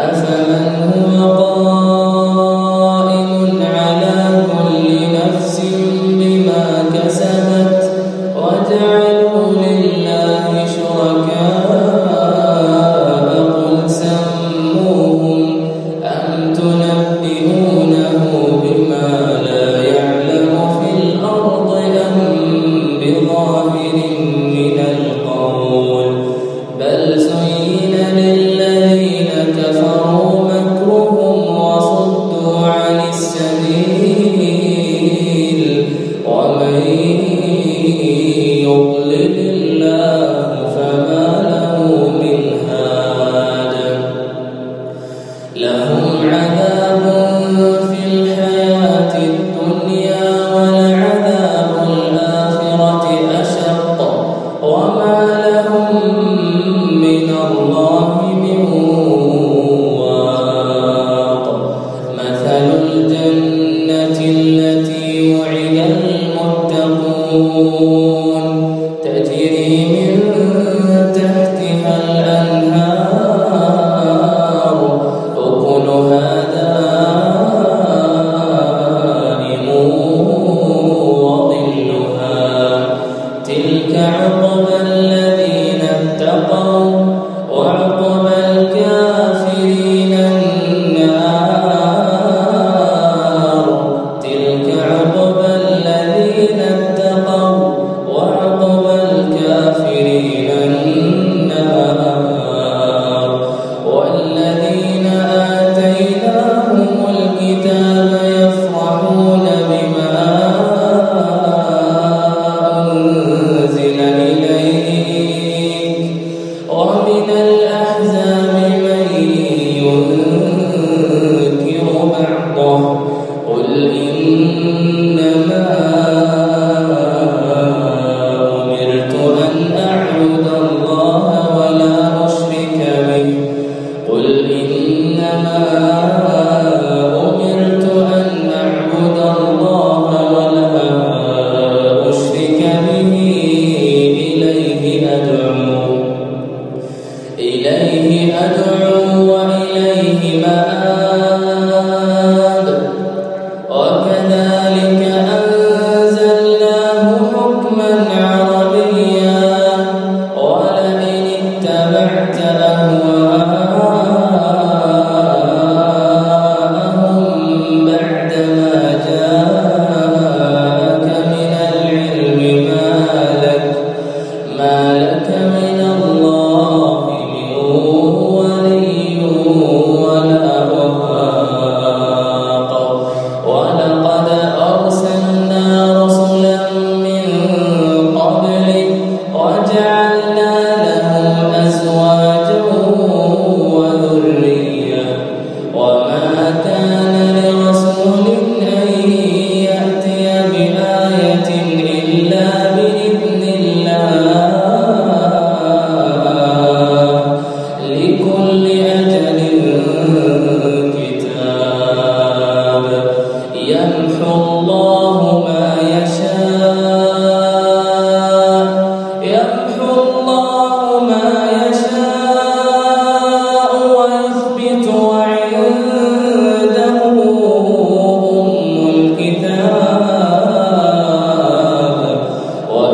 أفمن هو وَمَن يُظْلِمِ اللَّهُ فَمَا لَهُ مِنْ هَادَمٍ لَهُمْ عَذَابٌ فِي الْحَيَاةِ الدُّنْيَا وَلَعَذَابُ الْآخِرَةِ أَشَقُّ. وما لهم تجري من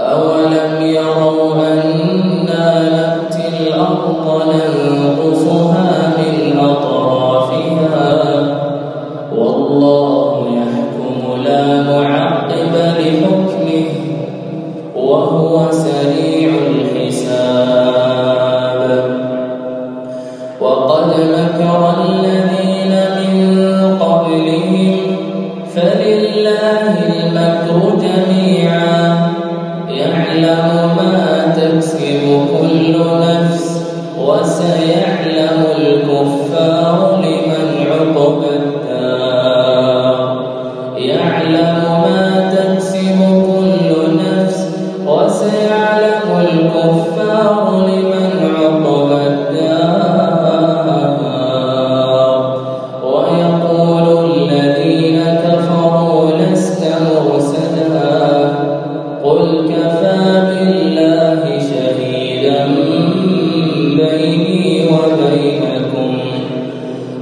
أولم يروا أنا نأتي الأرض ننقصها نفس وسيعلم الكفار